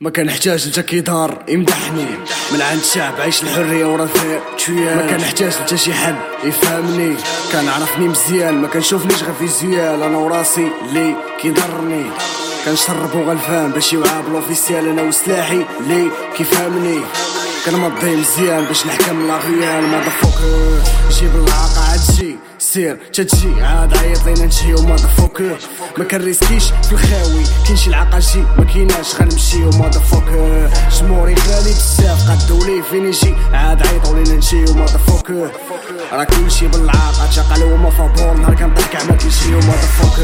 ما كنحتاج لتا كيدار يمدحني. من عند الشعب عيش الحرية شوية. ما كنحتاج لتا شي حد يفهمني. كنعرفني مزيان ما كنشوفنيش غير في زيال أنا وراسي اللي كيضرني. كنشرب وغلفان باش يوعى بلوفيسيال أنا وسلاحي اللي كيفهمني. كنمضي مزيان باش نحكم لا غيال. ما جيب العاقة عاد سير تتجي عاد عيط لينا نجي وما فوك ما كنريسكيش في الخاوي. كاين شي العقاجي ما كيناش غنمشي وما فوك جمهوري غالي بزاف قدو لي فين يجي؟ عاد عيطوا لينا نجي وما فوك راه كلشي بالعاقة تشقل وما فابور نهار كنضحك عما كيجي وما فوك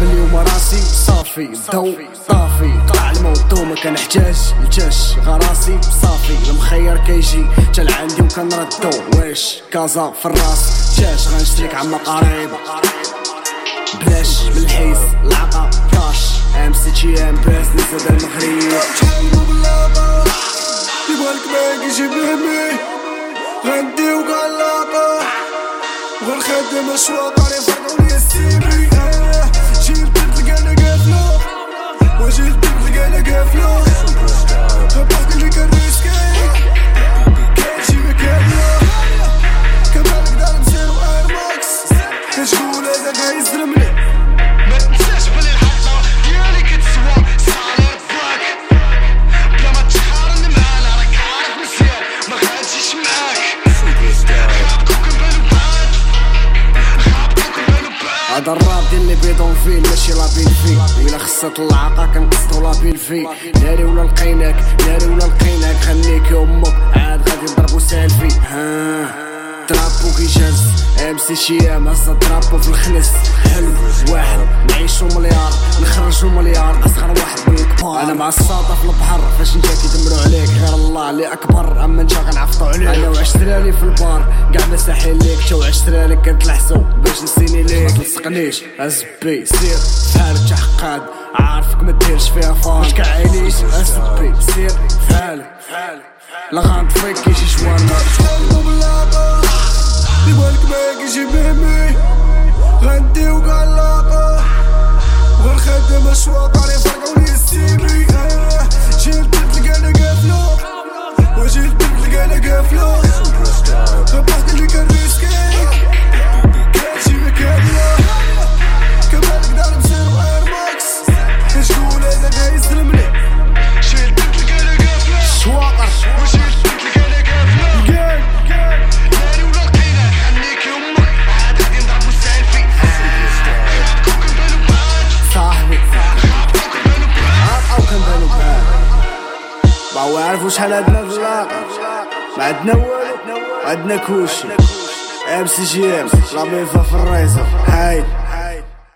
من اليوم راسي صافي الضو طافي. طلع الموت وما كنحتاج الجاش غراسي صافي كيجي. تا لعندي وكنردو. واش كازا في الراس جاش غنشتريك عما قريب. بلاش بالحيز. العقا كاش ام سي تي ام باس نزاد المغرب. تحلو باللابا يبغالك ما يجي بهمي. غنديو قلاقة وغنخدم اشواق علي فرقوا لي ما تنساش بلي ديالي كتسوى هذا الراب ديال اللي بيضون فيه ماشي لابين فيه. إلا خصت العاقة كنقصدو لابين فيه. ناري ولا لقيناك ناري ولا لقيناك. خليك ام سي شي ام هزا ترابو في الخنس حلو واحد نعيشو مليار نخرجو مليار أصغر واحد من الكبار أنا مع الساطة في البحر فاش نجا كيدمرو عليك؟ غير الله اللي أكبر. أما نجا غنعفطو عليك. أنا وعشراني في البار؟ كاع مساحين ليك. تا وعشراني كنتلحسو باش نسيني ليك. متسقنيش ازبي سير. فحالك تحقاد عارفك ما ديرش فيها فار. ما تكعينيش ازبي سير. فحالك لا غنطفيك كيجي جوانا يبغالك ما يجي بهمي غنديو قلاقة وغنخدم اشواق علي فرقوا لي باو عارفو شحال عندنا في اللاقة ما عندنا والو عندنا كلشي. ام سي جي ام لا ميفا في الريزة هاي